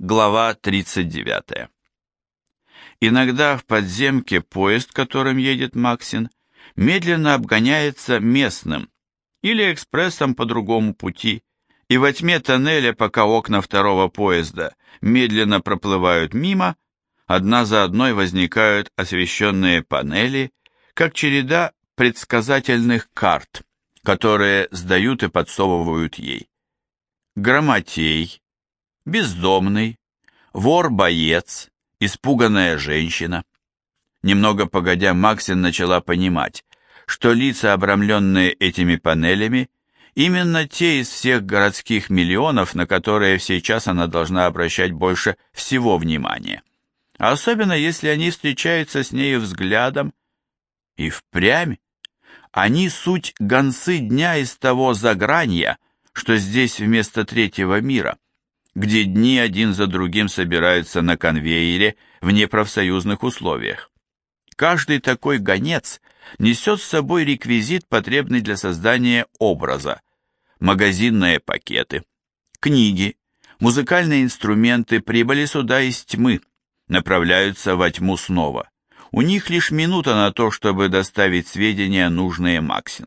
Глава 39. Иногда в подземке поезд, которым едет Максин, медленно обгоняется местным или экспрессом по другому пути, и во тьме тоннеля, пока окна второго поезда медленно проплывают мимо, одна за одной возникают освещенные панели, как череда предсказательных карт, которые сдают и подсовывают ей. Грамотей, бездомный, вор-боец, испуганная женщина. Немного погодя, Максин начала понимать, что лица, обрамленные этими панелями, именно те из всех городских миллионов, на которые сейчас она должна обращать больше всего внимания. А особенно, если они встречаются с нею взглядом, и впрямь. Они суть гонцы дня из того загранья, что здесь вместо третьего мира, где дни один за другим собираются на конвейере в непрофсоюзных условиях. Каждый такой гонец несет с собой реквизит, потребный для создания образа, магазинные пакеты, книги, музыкальные инструменты прибыли сюда из тьмы, направляются во тьму снова. У них лишь минута на то, чтобы доставить сведения, нужные Максин.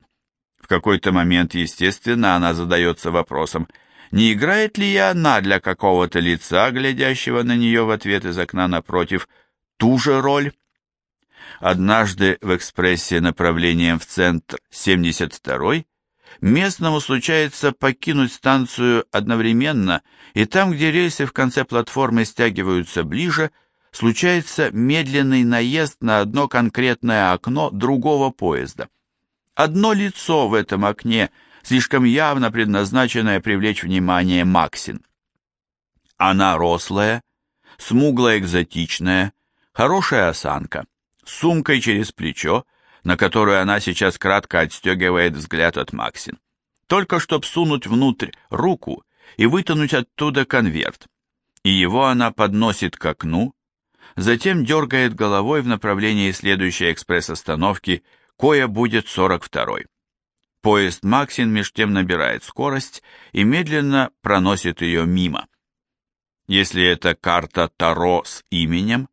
В какой-то момент, естественно, она задается вопросом, не играет ли она для какого-то лица, глядящего на нее в ответ из окна напротив, ту же роль? Однажды в экспрессе направлением в центр 72-й местному случается покинуть станцию одновременно, и там, где рельсы в конце платформы стягиваются ближе, случается медленный наезд на одно конкретное окно другого поезда. Одно лицо в этом окне, слишком явно предназначенное привлечь внимание Максин. Она рослая, смуглая, экзотичная, хорошая осанка, с сумкой через плечо, на которую она сейчас кратко отстегивает взгляд от Максин. Только чтоб сунуть внутрь руку и вытянуть оттуда конверт. И его она подносит к окну, затем дергает головой в направлении следующей экспресс-остановки, кое будет 42-й. Поезд Максин меж тем набирает скорость и медленно проносит ее мимо. Если это карта Таро с именем,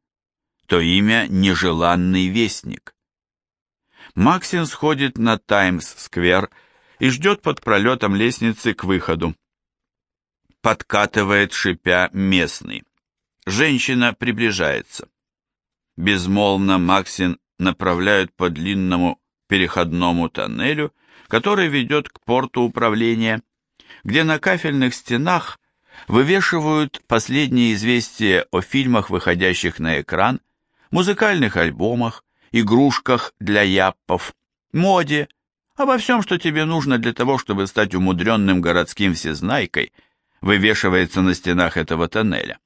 то имя «Нежеланный вестник». Максин сходит на Таймс-сквер и ждет под пролетом лестницы к выходу. Подкатывает, шипя, местный. Женщина приближается. Безмолвно Максин направляют по длинному переходному тоннелю, который ведет к порту управления, где на кафельных стенах вывешивают последние известия о фильмах, выходящих на экран, музыкальных альбомах, игрушках для яппов, моде, обо всем, что тебе нужно для того, чтобы стать умудренным городским всезнайкой, вывешивается на стенах этого тоннеля.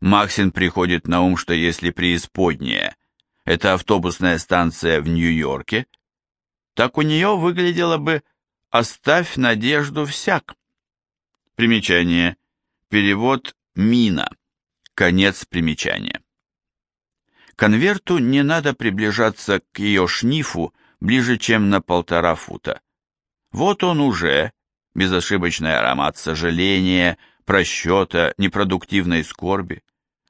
Максин приходит на ум, что если преисподняя – это автобусная станция в Нью-Йорке, так у нее выглядело бы «Оставь надежду всяк». Примечание. Перевод «Мина». Конец примечания. Конверту не надо приближаться к ее шнифу ближе, чем на полтора фута. Вот он уже, безошибочный аромат сожаления, просчета, непродуктивной скорби.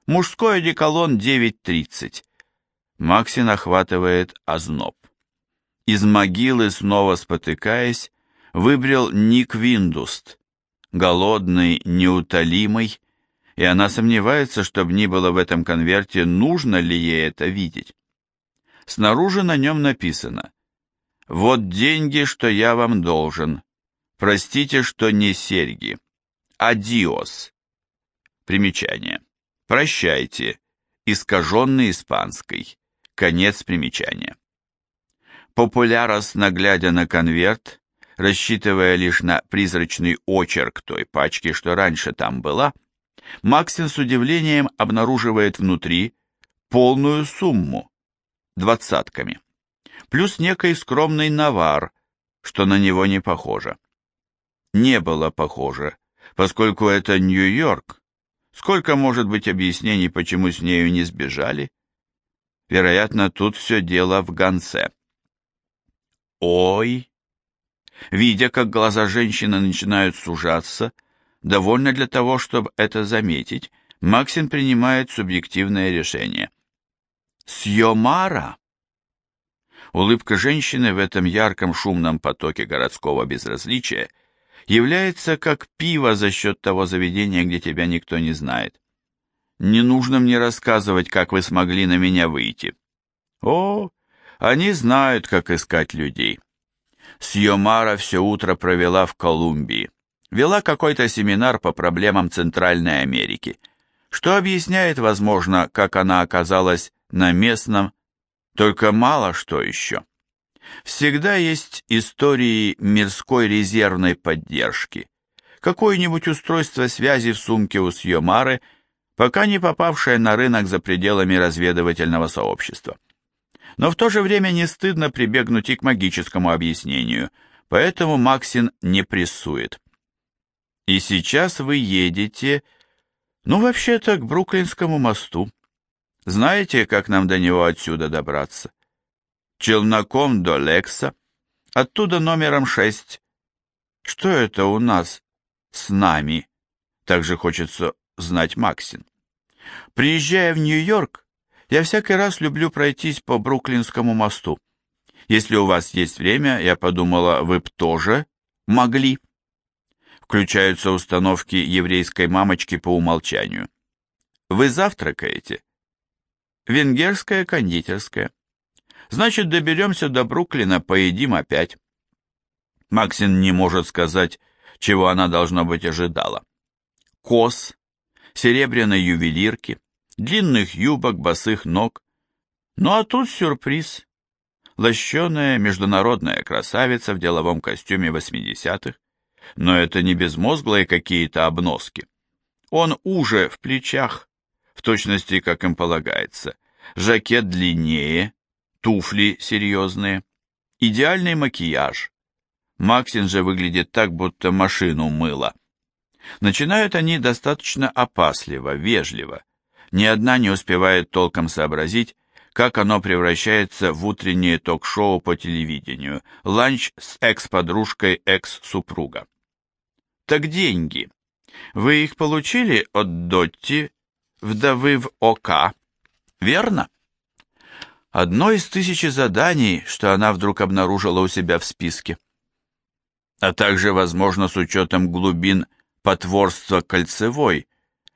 Мужской одеколон 9.30. Максин охватывает озноб. Из могилы, снова спотыкаясь, выбрел Ник Виндуст, голодный, неутолимый, и она сомневается, что бы ни было в этом конверте, нужно ли ей это видеть. Снаружи на нем написано «Вот деньги, что я вам должен. Простите, что не серьги». Адиос. Примечание. Прощайте. Искаженный испанской. Конец примечания. Популярос, наглядя на конверт, рассчитывая лишь на призрачный очерк той пачки, что раньше там была, Максин с удивлением обнаруживает внутри полную сумму, двадцатками, плюс некий скромный навар, что на него не похоже. Не было похоже поскольку это Нью-Йорк. Сколько может быть объяснений, почему с нею не сбежали? Вероятно, тут все дело в гонце. Ой! Видя, как глаза женщины начинают сужаться, довольно для того, чтобы это заметить, Максин принимает субъективное решение. Сьомара? Улыбка женщины в этом ярком шумном потоке городского безразличия является как пиво за счет того заведения, где тебя никто не знает. Не нужно мне рассказывать, как вы смогли на меня выйти. О, они знают, как искать людей. Сьомара все утро провела в Колумбии. Вела какой-то семинар по проблемам Центральной Америки, что объясняет, возможно, как она оказалась на местном, только мало что еще. Всегда есть истории мирской резервной поддержки. Какое-нибудь устройство связи в сумке у Сьомары, пока не попавшее на рынок за пределами разведывательного сообщества. Но в то же время не стыдно прибегнуть и к магическому объяснению, поэтому Максин не прессует. И сейчас вы едете, ну, вообще-то, к Бруклинскому мосту. Знаете, как нам до него отсюда добраться? Челноком до Лекса, оттуда номером шесть. Что это у нас с нами? Также хочется знать Максин. Приезжая в Нью-Йорк, я всякий раз люблю пройтись по Бруклинскому мосту. Если у вас есть время, я подумала, вы б тоже могли. Включаются установки еврейской мамочки по умолчанию. Вы завтракаете? Венгерская кондитерская. Значит, доберемся до Бруклина, поедим опять. Максин не может сказать, чего она, должно быть, ожидала. Кос, серебряной ювелирки, длинных юбок, босых ног. Ну а тут сюрприз. Лощеная международная красавица в деловом костюме 80-х, но это не безмозглые какие-то обноски. Он уже в плечах, в точности, как им полагается, жакет длиннее, туфли серьезные, идеальный макияж. Максин же выглядит так, будто машину мыла. Начинают они достаточно опасливо, вежливо, ни одна не успевает толком сообразить, как оно превращается в утреннее ток-шоу по телевидению, ланч с экс-подружкой экс-супруга. Так деньги. Вы их получили от Дотти, вдовы в ОК, верно? Одно из тысячи заданий, что она вдруг обнаружила у себя в списке. А также, возможно, с учетом глубин потворства кольцевой,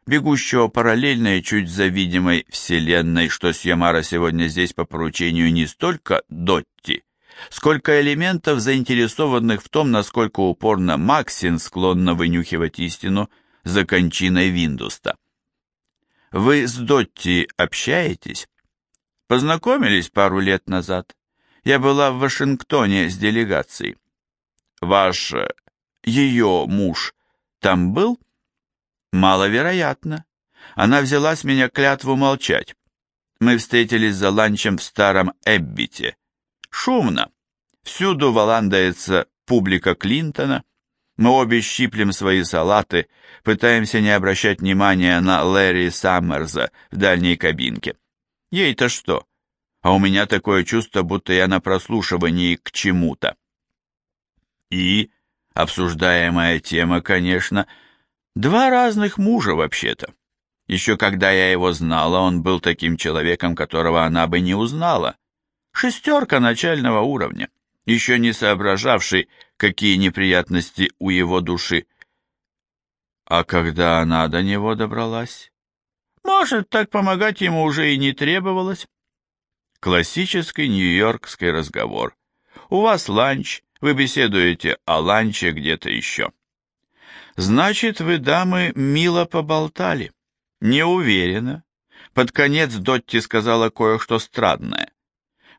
бегущего параллельно и чуть за видимой вселенной, что Сьямара сегодня здесь по поручению не столько Дотти, сколько элементов, заинтересованных в том, насколько упорно Максин склонна вынюхивать истину за кончиной Виндуста. Вы с Дотти общаетесь? Познакомились пару лет назад. Я была в Вашингтоне с делегацией. Ваш, э, ее муж, там был? — Маловероятно. Она взяла с меня клятву молчать. Мы встретились за ланчем в старом Эббите. Шумно. Всюду валандается публика Клинтона. Мы обе щиплем свои салаты, пытаемся не обращать внимания на Лэри Саммерза в дальней кабинке. Ей-то что? А у меня такое чувство, будто я на прослушивании к чему-то. И обсуждаемая тема, конечно, — Два разных мужа вообще-то. Еще когда я его знала, он был таким человеком, которого она бы не узнала. Шестерка начального уровня, еще не соображавший, какие неприятности у его души. А когда она до него добралась? Может, так помогать ему уже и не требовалось. Классический нью-йоркский разговор. У вас ланч, вы беседуете о ланче где-то еще. Значит, вы, дамы, мило поболтали. Не уверена. Под конец Дотти сказала кое-что странное.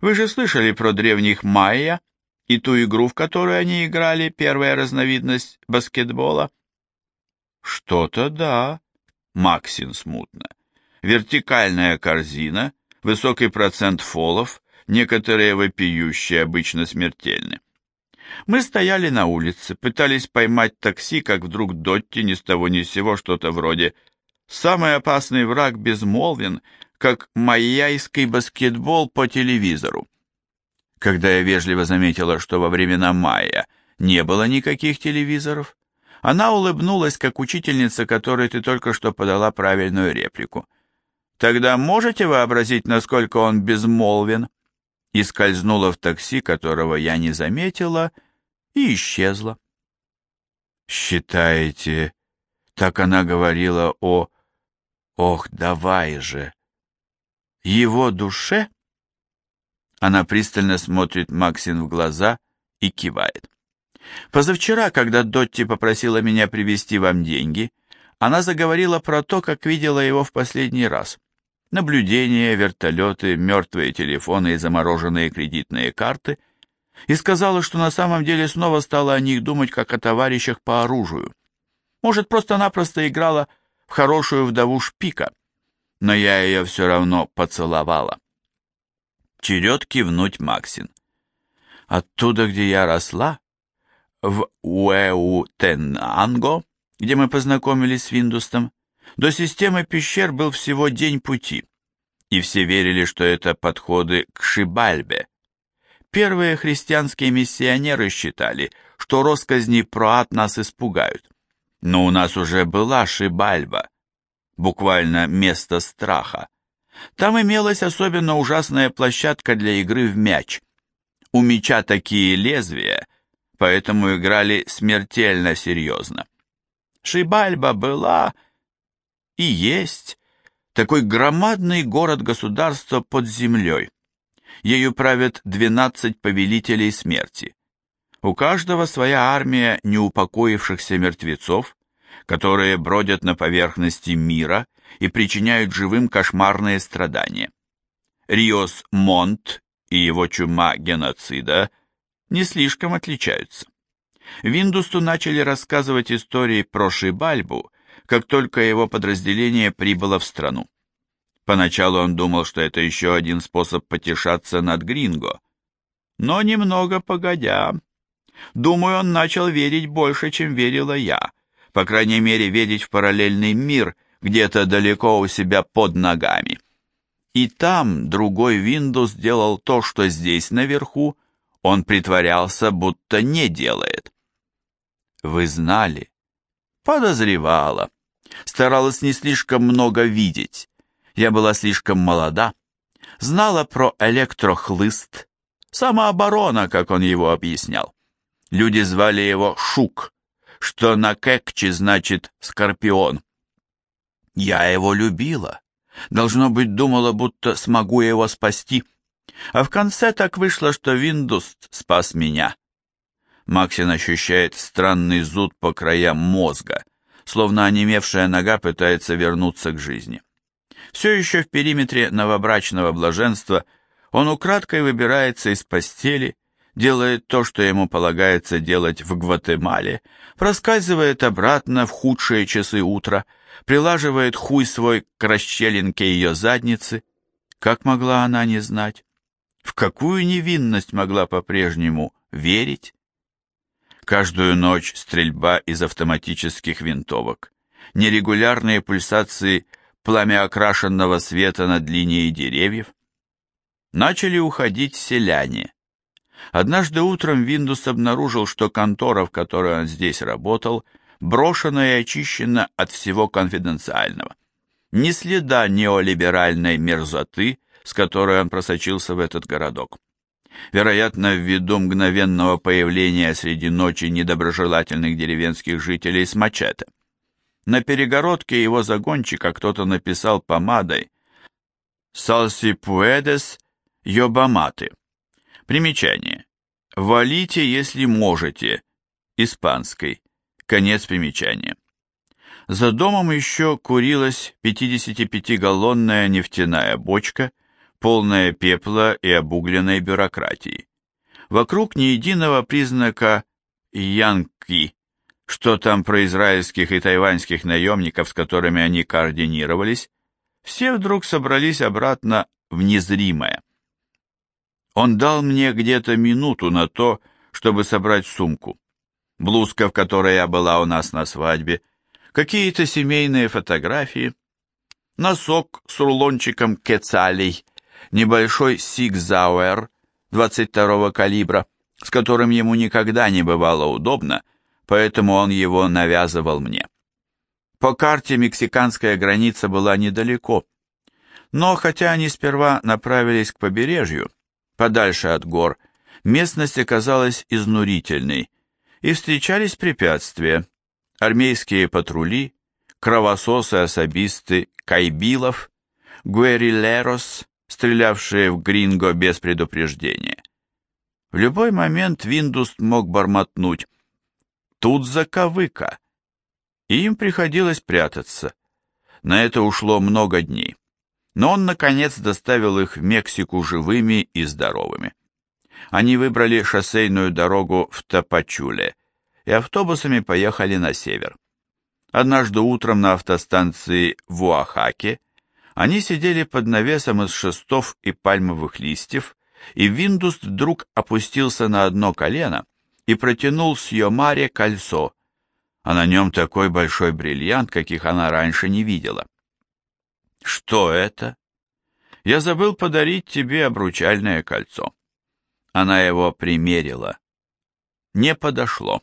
Вы же слышали про древних майя и ту игру, в которой они играли, первая разновидность баскетбола? Что-то да, Максин смутно. Вертикальная корзина, высокий процент фолов, некоторые вопиющие, обычно смертельны. Мы стояли на улице, пытались поймать такси, как вдруг Дотти ни с того ни с сего что-то вроде «Самый опасный враг безмолвен, как майяйский баскетбол по телевизору». Когда я вежливо заметила, что во времена Майя не было никаких телевизоров, Она улыбнулась, как учительница, которой ты только что подала правильную реплику. «Тогда можете вообразить, насколько он безмолвен?» И скользнула в такси, которого я не заметила, и исчезла. «Считаете, так она говорила о... Ох, давай же!» «Его душе?» Она пристально смотрит Максин в глаза и кивает. Позавчера, когда Дотти попросила меня привезти вам деньги, она заговорила про то, как видела его в последний раз. Наблюдения, вертолеты, мертвые телефоны и замороженные кредитные карты, и сказала, что на самом деле снова стала о них думать, как о товарищах по оружию. Может, просто-напросто играла в хорошую вдову Шпика, но я ее все равно поцеловала. Черед кивнуть Максин. Оттуда, где я росла, в Уэутенанго, где мы познакомились с Виндустом, до системы пещер был всего день пути, и все верили, что это подходы к Шибальбе. Первые христианские миссионеры считали, что росказни про ад нас испугают. Но у нас уже была Шибальба, буквально место страха. Там имелась особенно ужасная площадка для игры в мяч. У мяча такие лезвия, поэтому играли смертельно серьезно. Шибальба была и есть такой громадный город-государство под землей. Ею правят 12 повелителей смерти. У каждого своя армия неупокоившихся мертвецов, которые бродят на поверхности мира и причиняют живым кошмарные страдания. Риос Монт и его чума геноцида не слишком отличаются. Виндусту начали рассказывать истории про Шибальбу, как только его подразделение прибыло в страну. Поначалу он думал, что это еще один способ потешаться над Гринго. Но немного погодя, думаю, он начал верить больше, чем верила я, по крайней мере, верить в параллельный мир где-то далеко у себя под ногами. И там другой Windows сделал то, что здесь наверху он притворялся, будто не делает. Вы знали? Подозревала. Старалась не слишком много видеть. Я была слишком молода. Знала про электрохлыст. Самооборона, как он его объяснял. Люди звали его Шук, что на кекче значит «скорпион». Я его любила. Должно быть, думала, будто смогу его спасти. А в конце так вышло, что Виндуст спас меня. Максин ощущает странный зуд по краям мозга, словно онемевшая нога пытается вернуться к жизни. Все еще в периметре новобрачного блаженства он украдкой выбирается из постели, делает то, что ему полагается делать в Гватемале, проскальзывает обратно в худшие часы утра, прилаживает хуй свой к расщелинке ее задницы. Как могла она не знать? В какую невинность могла по-прежнему верить? Каждую ночь стрельба из автоматических винтовок, нерегулярные пульсации пламя окрашенного света над линией деревьев. Начали уходить селяне. Однажды утром Виндус обнаружил, что контора, в которой он здесь работал, брошена и очищена от всего конфиденциального. Ни следа неолиберальной мерзоты, с которой он просочился в этот городок. Вероятно, ввиду мгновенного появления среди ночи недоброжелательных деревенских жителей с мачете. На перегородке его загончика кто-то написал помадой «Салси пуэдес йобаматы». Примечание. «Валите, если можете» испанской. Конец примечания. За домом еще курилась 55-галлонная нефтяная бочка, полная пепла и обугленной бюрократии. Вокруг ни единого признака «янки», что там про израильских и тайваньских наемников, с которыми они координировались, все вдруг собрались обратно в незримое. Он дал мне где-то минуту на то, чтобы собрать сумку. Блузка, в которой я была у нас на свадьбе, какие-то семейные фотографии, носок с рулончиком кецалей, небольшой сигзауэр 22-го калибра, с которым ему никогда не бывало удобно, поэтому он его навязывал мне. По карте мексиканская граница была недалеко, но хотя они сперва направились к побережью, подальше от гор, местность оказалась изнурительной, и встречались препятствия, армейские патрули, кровососы-особисты Кайбилов, гуэрилерос, стрелявшие в Гринго без предупреждения. В любой момент Виндуст мог бормотнуть «Тут заковыка!» и им приходилось прятаться. На это ушло много дней но он, наконец, доставил их в Мексику живыми и здоровыми. Они выбрали шоссейную дорогу в Тапачуле и автобусами поехали на север. Однажды утром на автостанции в Уахаке они сидели под навесом из шестов и пальмовых листьев, и Виндуст вдруг опустился на одно колено и протянул Сьомаре кольцо, а на нем такой большой бриллиант, каких она раньше не видела. Что это? Я забыл подарить тебе обручальное кольцо. Она его примерила. Не подошло.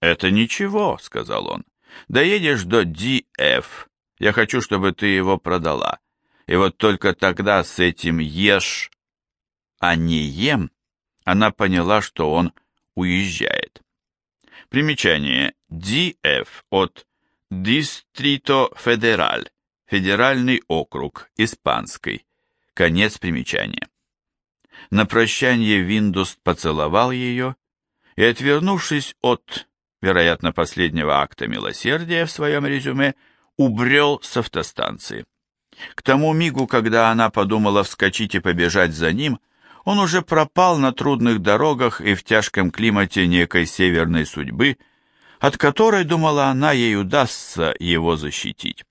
Это ничего, сказал он. Доедешь до DF. Я хочу, чтобы ты его продала. И вот только тогда с этим ешь, а не ем, она поняла, что он уезжает. Примечание. DF от Distrito Federal Федеральный округ, испанской. Конец примечания. На прощание Виндуст поцеловал ее и, отвернувшись от, вероятно, последнего акта милосердия в своем резюме, убрел с автостанции. К тому мигу, когда она подумала вскочить и побежать за ним, он уже пропал на трудных дорогах и в тяжком климате некой северной судьбы, от которой, думала она, ей удастся его защитить.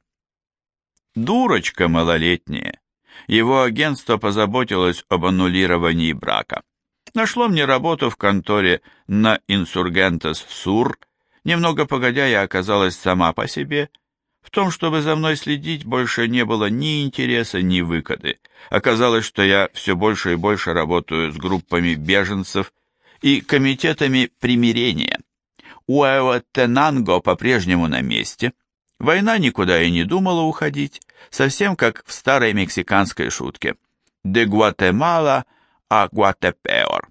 Дурочка малолетняя. Его агентство позаботилось об аннулировании брака. Нашло мне работу в конторе на Инсургентес Сур. Немного погодя, я оказалась сама по себе. В том, чтобы за мной следить, больше не было ни интереса, ни выгоды. Оказалось, что я все больше и больше работаю с группами беженцев и комитетами примирения. Уэуэтенанго по-прежнему на месте — Война никуда и не думала уходить, совсем как в старой мексиканской шутке. «De Guatemala a Guatepeor».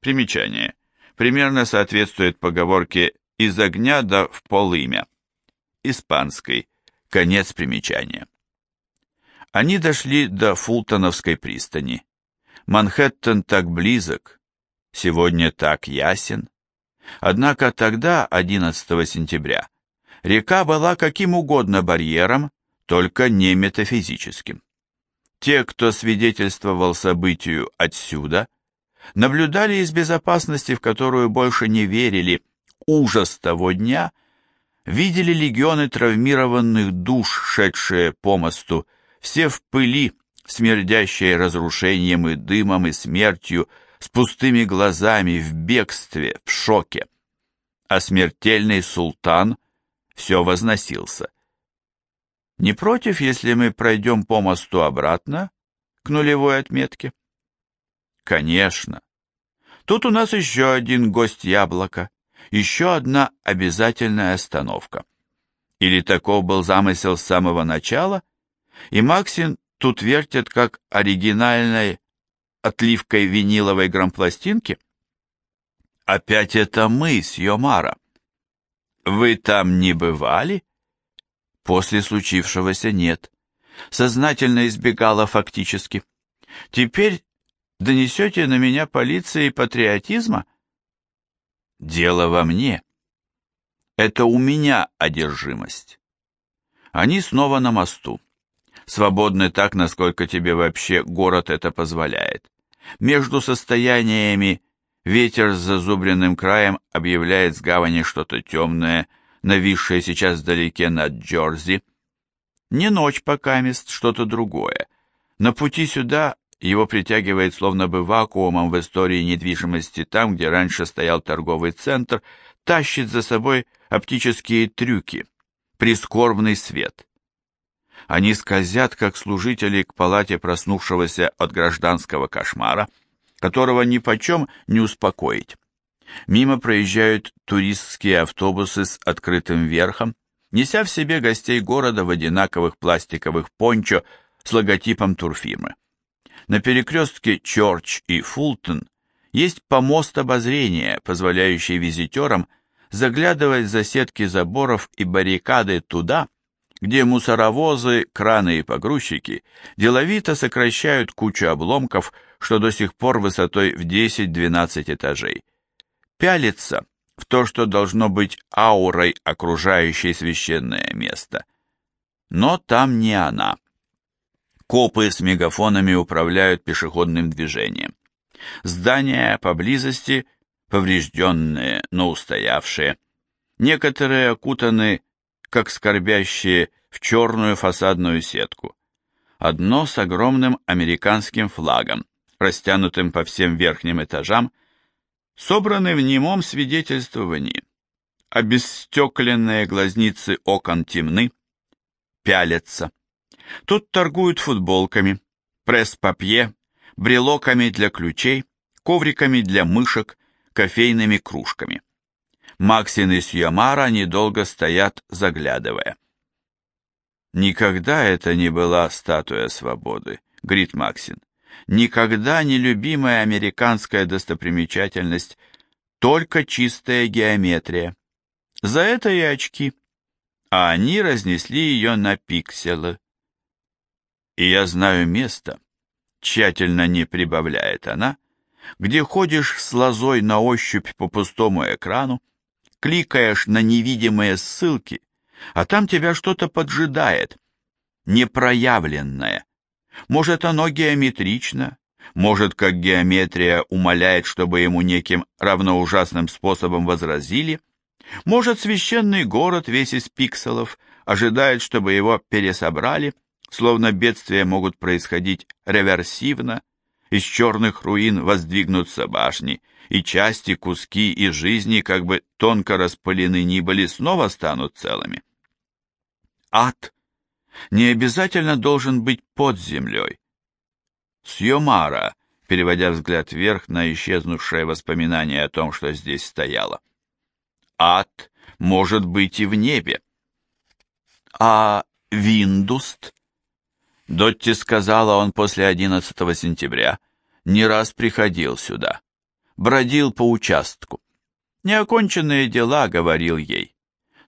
Примечание. Примерно соответствует поговорке «из огня да в полымя». Испанской. Конец примечания. Они дошли до Фултоновской пристани. Манхэттен так близок, сегодня так ясен. Однако тогда, 11 сентября, река была каким угодно барьером, только не метафизическим. Те, кто свидетельствовал событию отсюда, наблюдали из безопасности, в которую больше не верили, ужас того дня, видели легионы травмированных душ, шедшие по мосту, все в пыли, смердящие разрушением и дымом и смертью, с пустыми глазами, в бегстве, в шоке. А смертельный султан — все возносился. Не против, если мы пройдем по мосту обратно, к нулевой отметке? Конечно. Тут у нас еще один гость яблока, еще одна обязательная остановка. Или таков был замысел с самого начала, и Максин тут вертят как оригинальной отливкой виниловой грампластинки? Опять это мы с Йомара. Вы там не бывали? После случившегося нет. Сознательно избегала фактически. Теперь донесете на меня полиции патриотизма? Дело во мне. Это у меня одержимость. Они снова на мосту. Свободны так, насколько тебе вообще город это позволяет. Между состояниями Ветер с зазубренным краем объявляет с гавани что-то темное, нависшее сейчас вдалеке над Джорзи. Не ночь пока мест, что-то другое. На пути сюда его притягивает словно бы вакуумом в истории недвижимости там, где раньше стоял торговый центр, тащит за собой оптические трюки, прискорбный свет. Они скользят, как служители к палате проснувшегося от гражданского кошмара, которого ни почем не успокоить. Мимо проезжают туристские автобусы с открытым верхом, неся в себе гостей города в одинаковых пластиковых пончо с логотипом турфирмы. На перекрестке Чорч и Фултон есть помост обозрения, позволяющий визитерам заглядывать за сетки заборов и баррикады туда, где мусоровозы, краны и погрузчики деловито сокращают кучу обломков, что до сих пор высотой в 10-12 этажей. Пялится в то, что должно быть аурой, окружающей священное место. Но там не она. Копы с мегафонами управляют пешеходным движением. Здания поблизости поврежденные, но устоявшие. Некоторые окутаны, как скорбящие, в черную фасадную сетку. Одно с огромным американским флагом, растянутым по всем верхним этажам, собраны в немом свидетельствовании. Обесстекленные глазницы окон темны, пялятся. Тут торгуют футболками, пресс-папье, брелоками для ключей, ковриками для мышек, кофейными кружками. Максин и Сьямара недолго стоят, заглядывая. «Никогда это не была статуя свободы», — говорит Максин. «Никогда не любимая американская достопримечательность, только чистая геометрия. За это и очки. А они разнесли ее на пикселы. И я знаю место, тщательно не прибавляет она, где ходишь с лозой на ощупь по пустому экрану, кликаешь на невидимые ссылки, а там тебя что-то поджидает, непроявленное. Может, оно геометрично, может, как геометрия умоляет, чтобы ему неким равноужасным способом возразили, может, священный город весь из пикселов ожидает, чтобы его пересобрали, словно бедствия могут происходить реверсивно, из черных руин воздвигнутся башни, и части, куски и жизни, как бы тонко распылены ни были, снова станут целыми. Ад не обязательно должен быть под землей. Сьомара, переводя взгляд вверх на исчезнувшее воспоминание о том, что здесь стояло. Ад может быть и в небе. А Виндуст? Дотти сказала, он после 11 сентября не раз приходил сюда, бродил по участку. Неоконченные дела, говорил ей.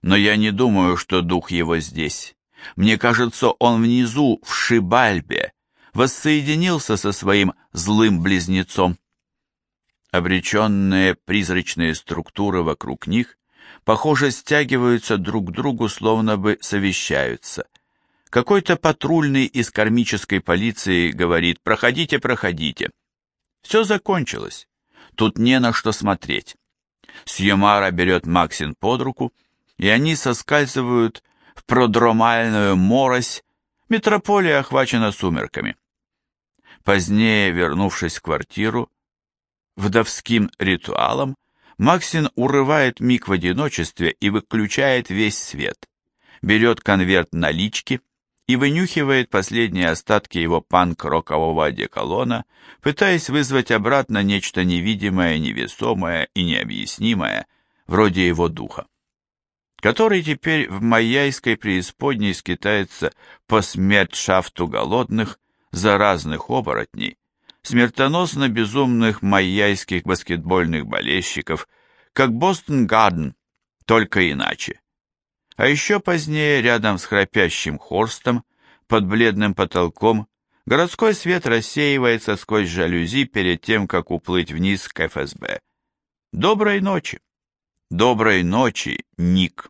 Но я не думаю, что дух его здесь. Мне кажется, он внизу, в Шибальбе, воссоединился со своим злым близнецом. Обреченные призрачные структуры вокруг них, похоже, стягиваются друг к другу, словно бы совещаются. Какой-то патрульный из кармической полиции говорит «Проходите, проходите». Все закончилось. Тут не на что смотреть. Сьемара берет Максин под руку, и они соскальзывают в продромальную морось, метрополия охвачена сумерками. Позднее, вернувшись в квартиру, вдовским ритуалом, Максин урывает миг в одиночестве и выключает весь свет, берет конверт налички, и вынюхивает последние остатки его панк-рокового одеколона, пытаясь вызвать обратно нечто невидимое, невесомое и необъяснимое, вроде его духа, который теперь в майяйской преисподней скитается по смерть-шафту голодных, заразных оборотней, смертоносно безумных майяйских баскетбольных болельщиков, как Бостон Гарден, только иначе. А еще позднее, рядом с храпящим Хорстом, под бледным потолком, городской свет рассеивается сквозь жалюзи перед тем, как уплыть вниз к ФСБ. Доброй ночи! Доброй ночи, Ник!